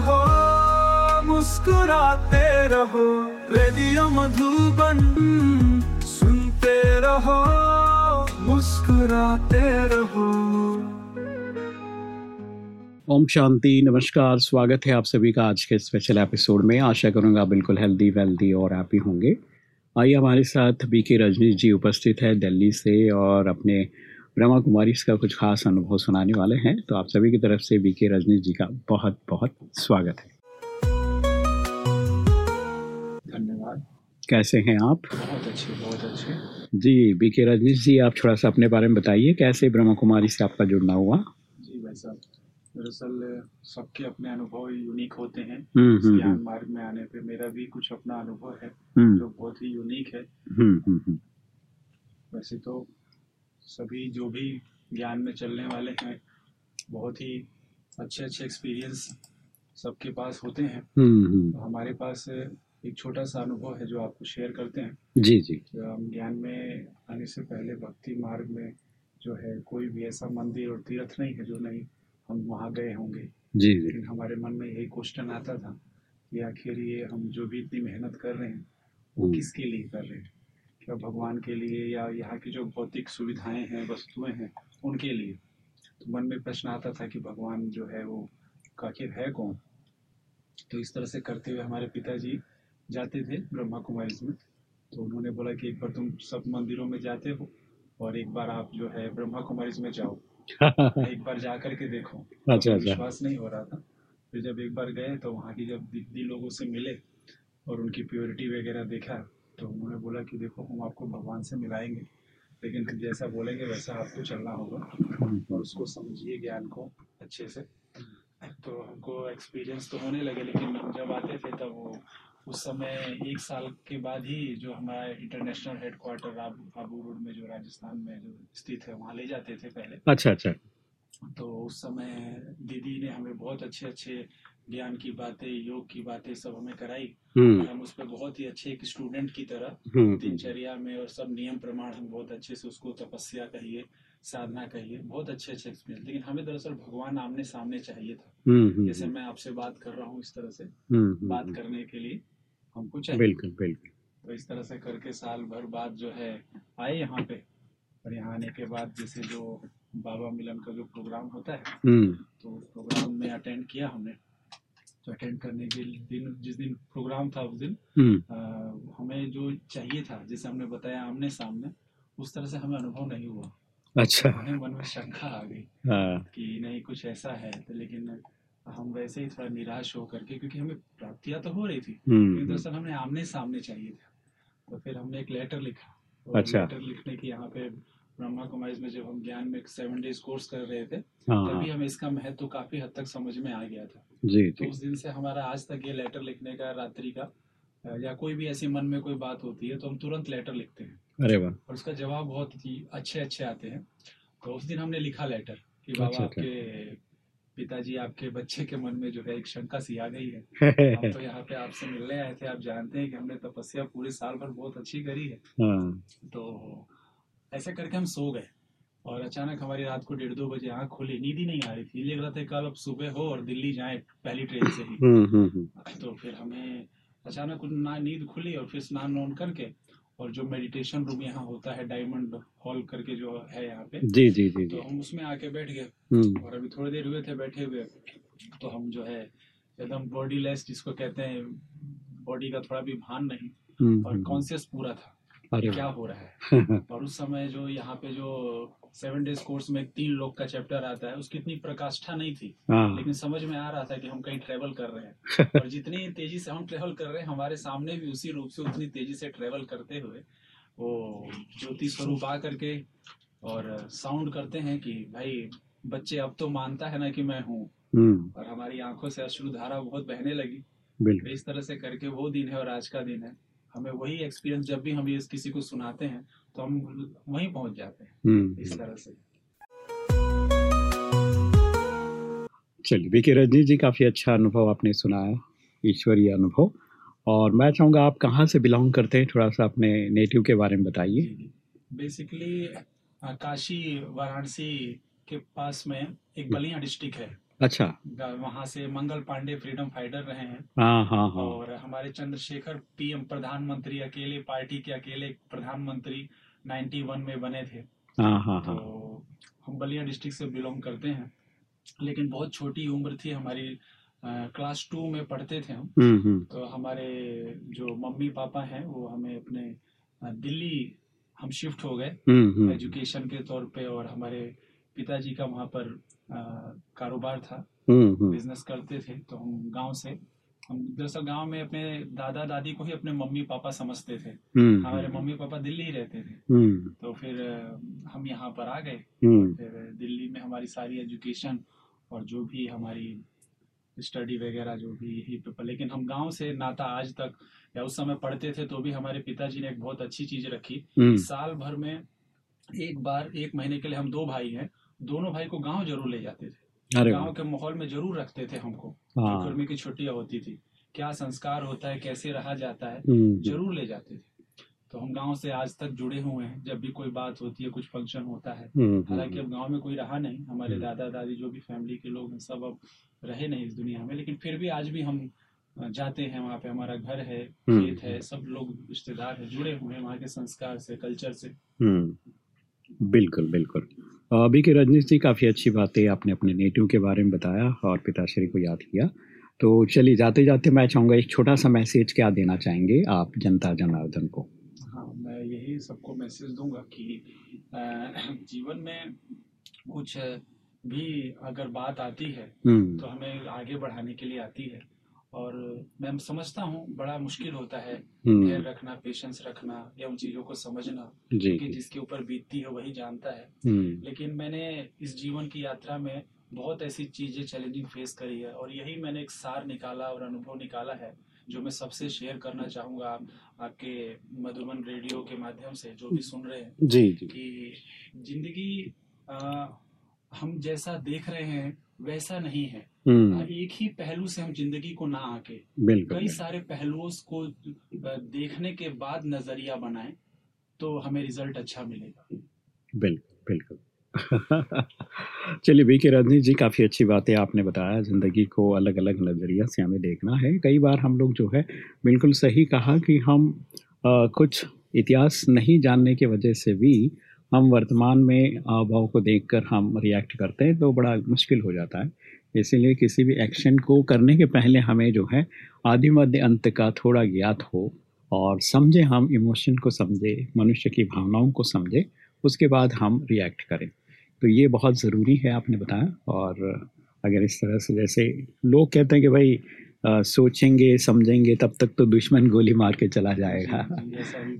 रहो, मुस्कुराते रहो, रेडियो मधुबन सुनते रहो, मुस्कुराते रहो। ओम शांति, नमस्कार, स्वागत है आप सभी का आज के स्पेशल एपिसोड में। आशा करूँगा बिल्कुल हेल्दी वेल्दी और हैप्पी होंगे। आइए हमारे साथ बी के रजनीश जी उपस्थित है दिल्ली से और अपने ब्रह्मा कुमारी का कुछ खास अनुभव सुनाने वाले हैं। तो आप सभी की तरफ़ से बी के रजनीश जी का बहुत बहुत स्वागत है। धन्यवाद। कैसे हैं आप? बहुत अच्छे बहुत अच्छे। जी बी के रजनीश जी आप थोड़ा सा अपने बारे में बताइए कैसे ब्रह्मा कुमारी से आपका जुड़ना हुआ? जी भाई साहब दरअसल सबके अपने अनुभव यूनिक होते हैं। हम्म इस हम्म ज्ञान हम्म। मार्ग में आने पे मेरा भी कुछ अपना अनुभव है हम्म। जो बहुत ही यूनिक है। हम्म हम्म हम्म, वैसे तो सभी जो भी ज्ञान में चलने वाले हैं बहुत ही अच्छे अच्छे एक्सपीरियंस सबके पास होते हैं। हम्म हम्म, तो हमारे पास एक छोटा सा अनुभव है जो आपको शेयर करते हैं। जी जी। हम ज्ञान में आने से पहले भक्ति मार्ग में जो है कोई भी ऐसा मंदिर और तीर्थ नहीं है जो नहीं हम वहाँ गए होंगे। जी जी। लेकिन हमारे मन में यही क्वेश्चन आता था कि आखिर ये हम जो भी इतनी मेहनत कर रहे हैं वो हम्म। किसके लिए कर रहे हैं? भगवान के लिए या यहाँ की जो भौतिक सुविधाएँ हैं वस्तुएँ हैं उनके लिए। तो मन में प्रश्न आता था कि भगवान जो है वो आखिर है कौन? तो इस तरह से करते हुए हमारे पिताजी जाते थे ब्रह्मा कुमारी में तो उन्होंने बोला कि एक बार तुम सब मंदिरों में जाते हो और एक बार आप जो है ब्रह्मा कुमारी में जाओ। एक बार जा करके देखो। अच्छा तो अच्छा। विश्वास नहीं हो रहा था। फिर जब एक बार गए तो वहाँ की जब दीदी लोगों से मिले और उनकी प्योरिटी वगैरह देखा तो उन्होंने बोला कि देखो हम आपको भगवान से मिलाएँगे। लेकिन जैसा बोलेंगे वैसा आपको चलना होगा। हम्म, और उसको समझिए ज्ञान को अच्छे से। तो हमको एक्सपीरियंस तो होने लगे लेकिन हम जब आते थे तब वो उस समय एक साल के बाद ही जो हमारा इंटरनेशनल हेडक्वार्टर आबू रोड में जो राजस्थान में जो स्थित है वहाँ ले जाते थे पहले। अच्छा अच्छा। तो उस समय दीदी ने हमें बहुत अच्छे अच्छे ज्ञान की बातें योग की बातें सब हमें कराई हम्म। हम उस पर बहुत ही अच्छे एक स्टूडेंट की तरह हम्म। दिनचर्या में और सब नियम प्रमाण हम बहुत अच्छे से उसको तपस्या कहिए साधना कहिए बहुत अच्छे अच्छे एक्सपीरियंस लेकिन हमें दरअसल भगवान आमने सामने चाहिए था। हम्म, जैसे मैं आपसे बात कर रहा हूँ इस तरह से बात करने के लिए हमको चाहिए। बिल्कुल बिल्कुल। तो इस तरह से करके साल भर बाद जो है आए यहाँ पे। और यहाँ आने के बाद जैसे जो बाबा मिलन का जो प्रोग्राम होता है तो प्रोग्राम में अटेंड किया हमने। तो अटेंड करने के दिन जिस दिन प्रोग्राम था उस दिन हम्म। अ, हमें जो चाहिए था जैसे हमने बताया आमने सामने उस तरह से हमें अनुभव नहीं हुआ। अच्छा। हमें मन में शंका आ गई हाँ। कि नहीं कुछ ऐसा है तो लेकिन हम वैसे ही थोड़ा निराश होकर के क्योंकि हमें प्राप्तियाँ तो हो रही थी लेकिन हम्म। दरअसल हमें आमने सामने चाहिए था। तो फिर हमने एक लेटर लिखा। और अच्छा। लेटर लिखने की यहाँ पे ब्रह्मा कुमारी में जब हम ज्ञान में सेवन डेज़ कोर्स कर रहे थे हाँ तभी हाँ हमें इसका महत्व काफ़ी हद तक समझ में आ गया था। जी तो। जी उस दिन से हमारा आज तक ये लेटर लिखने का रात्रि का या कोई भी ऐसी मन में कोई बात होती है तो हम तुरंत लेटर लिखते हैं। अरे वाह। और उसका जवाब बहुत ही अच्छे अच्छे आते हैं। तो उस दिन हमने लिखा लेटर कि बाबा अच्छा, अच्छा। आपके पिताजी आपके बच्चे के मन में जो है एक शंका सी आ गई है। हम तो यहाँ पे आपसे मिलने आए थे आप जानते हैं कि हमने तपस्या पूरे साल भर बहुत अच्छी करी है। हाँ। तो ऐसे करके हम सो गए। और अचानक हमारी रात को डेढ़ दो बजे आँख खुली नींद ही नहीं आ रही थी। लग रहा था कल अब सुबह हो और दिल्ली जाए पहली ट्रेन से ही। हम्म हम्म हम्म, तो फिर हमें अचानक ना नींद खुली और फिर स्नान वान करके और जो मेडिटेशन रूम यहाँ होता है डायमंड हॉल करके जो है यहाँ पे जी जी जी तो हम उसमें आके बैठ गए। और अभी थोड़ी देर हुए थे बैठे हुए तो हम जो है एकदम बॉडी लेस जिसको कहते हैं बॉडी का थोड़ा भी भान नहीं और कॉन्शियस पूरा था क्या हो रहा है। और उस समय जो यहाँ पे जो सेवन डेज़ कोर्स में तीन लोग का चैप्टर आता है उसकी इतनी प्रकाष्ठा नहीं थी। हाँ। लेकिन समझ में आ रहा था कि हम कहीं ट्रेवल कर रहे हैं। और जितनी तेज़ी से हम ट्रेवल कर रहे हैं हमारे सामने भी उसी रूप से उतनी तेज़ी से ट्रेवल करते हुए वो ज्योति स्वरूप आ करके और साउंड करते हैं कि भाई बच्चे अब तो मानता है ना कि मैं हूँ। हम्म। और हमारी आँखों से अश्रुधारा बहुत बहने लगी। इस तरह से करके वो दिन है और आज का दिन है। हमें वही एक्सपीरियंस जब भी हम ये किसी को सुनाते हैं तो हम वहीं पहुँच जाते हैं। हम्म। इस तरह से। चलिए विकी रजनी जी काफ़ी अच्छा अनुभव आपने सुनाया ईश्वरीय अनुभव। और मैं चाहूँगा आप कहाँ से बिलोंग करते हैं थोड़ा सा अपने नेटिव के बारे में बताइए। बेसिकली काशी वाराणसी के पास में एक बलिया डिस्ट्रिक्ट है। अच्छा। वहाँ से मंगल पांडे फ्रीडम फाइटर रहे हैं। हाँ हाँ हाँ। और हमारे चंद्रशेखर पीएम प्रधानमंत्री अकेले पार्टी के अकेले प्रधानमंत्री 91 में बने थे। हाँ हाँ तो हाँ हम बलिया डिस्ट्रिक्ट से बिलोंग करते हैं। लेकिन बहुत छोटी उम्र थी हमारी क्लास टू में पढ़ते थे हम। हम्म हम्म। तो हमारे जो मम्मी पापा हैं वो हमें अपने दिल्ली हम शिफ्ट हो गए। हम्म। एजुकेशन के तौर पे और हमारे पिताजी का वहाँ पर कारोबार था। हम्म हम्म। बिज़नेस करते थे तो हम गाँव से हम दरअसल गाँव में अपने दादा दादी को ही अपने मम्मी पापा समझते थे। हम्म हमारे मम्मी पापा दिल्ली ही रहते थे। तो फिर हम यहाँ पर आ गए। फिर दिल्ली में हमारी सारी एजुकेशन और जो भी हमारी स्टडी वगैरह जो भी यही पे लेकिन हम गाँव से नाता आज तक या उस समय पढ़ते थे तो भी हमारे पिताजी ने एक बहुत अच्छी चीज़ रखी। साल भर में एक बार एक महीने के लिए हम दो भाई हैं दोनों भाई को गाँव ज़रूर ले जाते थे। गाँव के माहौल में ज़रूर रखते थे हमको हाँ। गर्मी की छुट्टियाँ होती थी। क्या संस्कार होता है कैसे रहा जाता है हम्म ज़रूर ले जाते थे। तो हम गाँव से आज तक जुड़े हुए हैं जब भी कोई बात होती है कुछ फ़ंक्शन होता है। हम्म हालाँकि अब गाँव में कोई रहा नहीं हमारे हम्म। दादा दादी जो भी फैमिली के लोग हैं सब अब रहे नहीं इस दुनिया में लेकिन फिर भी आज भी हम जाते हैं वहाँ पे हमारा घर है हम्म। खेत है सब लोग रिश्तेदार है जुड़े हुए हैं वहाँ के संस्कार से कल्चर से। हम्म। बिल्कुल बिल्कुल। अभी के रजनीश जी काफ़ी अच्छी बातें आपने अपने नेटिव के बारे में बताया और पिताश्री को याद किया। तो चलिए जाते जाते मैं चाहूँगा एक छोटा सा मैसेज क्या देना चाहेंगे आप जनता जनार्दन को? हाँ मैं यही सबको मैसेज दूँगा कि जीवन में कुछ भी अगर बात आती है हम्म। तो हमें आगे बढ़ाने के लिए आती है। और मैं समझता हूँ बड़ा मुश्किल होता है धैर्य हम्म रखना पेशेंस रखना या उन चीज़ों को समझना जी कि जिसके ऊपर बीतती है वही जानता है। हम्म। लेकिन मैंने इस जीवन की यात्रा में बहुत ऐसी चीज़ें चैलेंजिंग फेस करी है और यही मैंने एक सार निकाला और अनुभव निकाला है जो मैं सबसे शेयर करना चाहूँगा आप, आपके मधुबन रेडियो के माध्यम से जो भी सुन रहे हैं जी जी। कि ज़िंदगी हम जैसा देख रहे हैं वैसा नहीं है। एक ही पहलू से हम ज़िंदगी को ना आके। कई सारे पहलुओं को देखने के बाद नज़रिया बनाए तो हमें रिज़ल्ट अच्छा मिलेगा। बिल्कुल बिल्कुल। चलिए वी के रजनी जी काफ़ी अच्छी बातें आपने बताया। ज़िंदगी को अलग अलग नज़रिया से हमें देखना है। कई बार हम लोग जो है बिल्कुल सही कहा कि हम अ, कुछ इतिहास नहीं जानने की वजह से भी हम वर्तमान में भाव को देखकर हम रिएक्ट करते हैं तो बड़ा मुश्किल हो जाता है। इसीलिए किसी भी एक्शन को करने के पहले हमें जो है आदि मध्य अंत का थोड़ा ज्ञात हो और समझे हम इमोशन को समझे मनुष्य की भावनाओं को समझे उसके बाद हम रिएक्ट करें। तो ये बहुत ज़रूरी है आपने बताया और अगर इस तरह से जैसे लोग कहते हैं कि भाई अ, सोचेंगे समझेंगे तब तक तो दुश्मन गोली मार के चला जाएगा।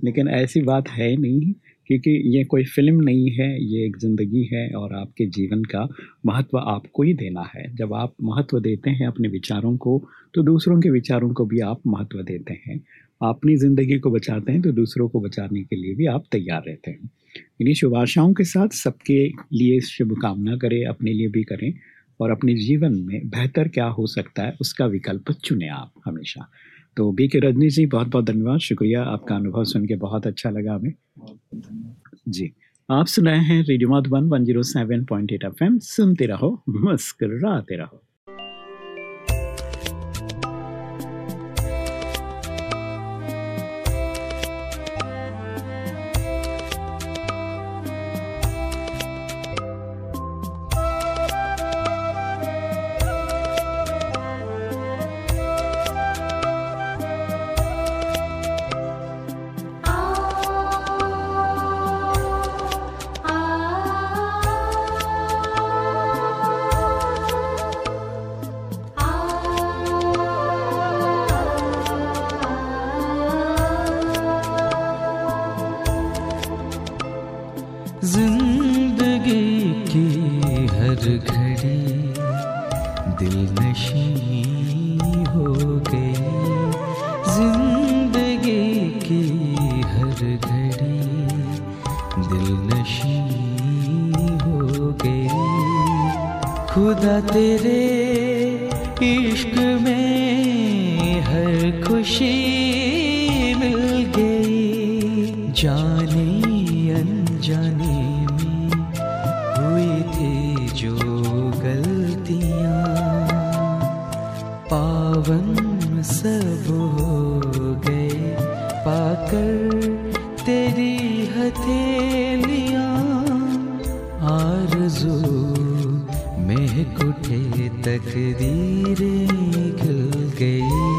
लेकिन ऐसी बात है नहीं क्योंकि ये कोई फ़िल्म नहीं है, ये एक ज़िंदगी है और आपके जीवन का महत्व आपको ही देना है। जब आप महत्व देते हैं अपने विचारों को तो दूसरों के विचारों को भी आप महत्व देते हैं। अपनी ज़िंदगी को बचाते हैं तो दूसरों को बचाने के लिए भी आप तैयार रहते हैं। इन्हीं शुभ आशाओं के साथ सबके लिए शुभकामना करें, अपने लिए भी करें और अपने जीवन में बेहतर क्या हो सकता है, उसका विकल्प चुने आप हमेशा। तो बी के रजनी जी बहुत बहुत धन्यवाद, शुक्रिया, आपका अनुभव सुन के बहुत अच्छा लगा हमें। जी, आप सुनाए हैं radio Madhuban one zero seven point eight FM सुनते रहो, मुस्कराते रहो। घड़ी दिल नशी हो गई ज़िंदगी की हर घड़ी दिल नशी हो गई खुदा तेरे इश्क में हर खुशी मिल गई। जाने पावन सब हो गए। पाकर तेरी हथेलियाँ आरज़ू महक उठे तकदीरें खिल गई।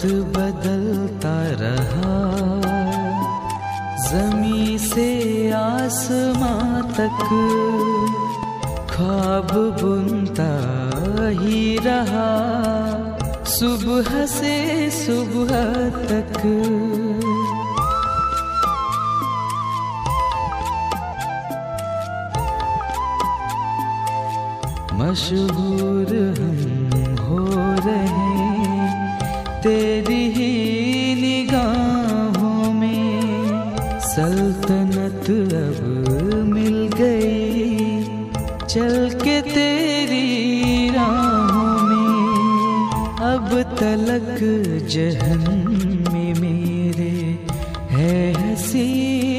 वक्त बदलता रहा। जमी से आसमां तक ख्वाब बुनता ही रहा। सुबह से सुबह तक मशहूर हम हो रहे तेरी ही निगाहों में सल्तनत अब मिल गई। चल के तेरी राहों में अब तलक जहन में मेरे है हँसी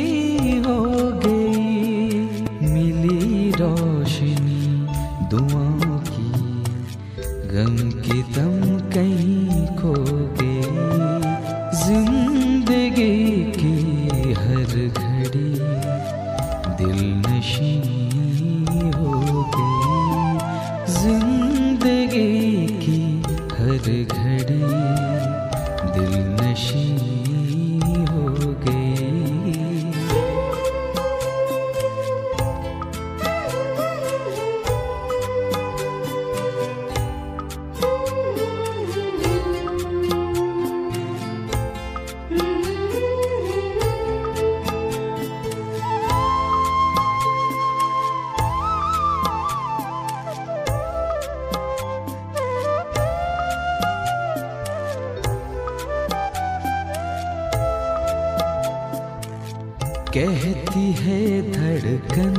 कहती है धड़कन।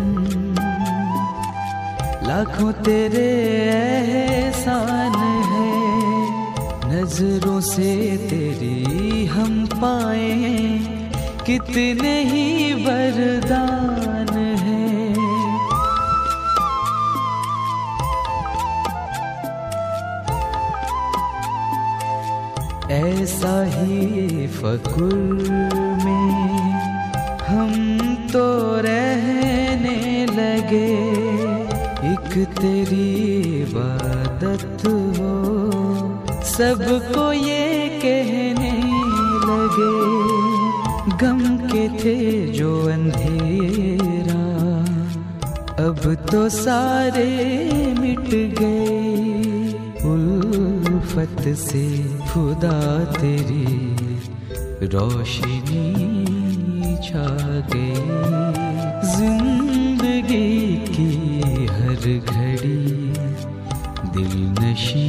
लाखों तेरे एहसान है, नज़रों से तेरी हम पाए। कितने ही वरदान है। ऐसा ही फकुर एक तेरी इबादत हो, सबको ये कहने लगे, गम के थे जो अंधेरा। अब तो सारे मिट गए, उल्फत से खुदा तेरी रोशनी छा गई। नशी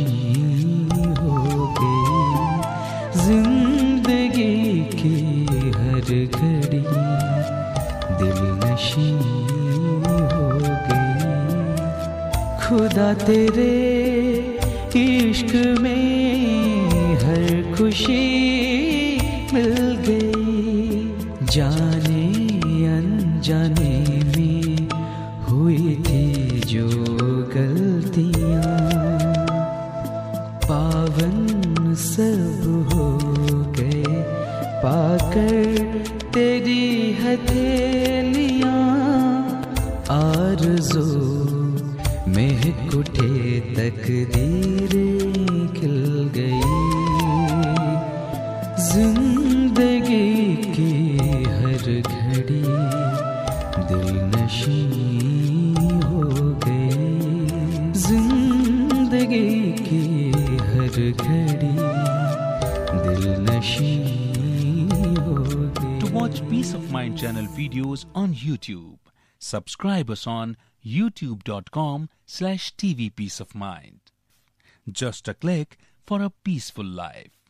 हो गई ज़िंदगी की हर घड़ी दिल नशी हो गई खुदा तेरे इश्क में हर खुशी मिल गई। जाने अनजाने videos on YouTube, subscribe us on youtube.com slash tvpeaceofmind. Just a click for a peaceful life.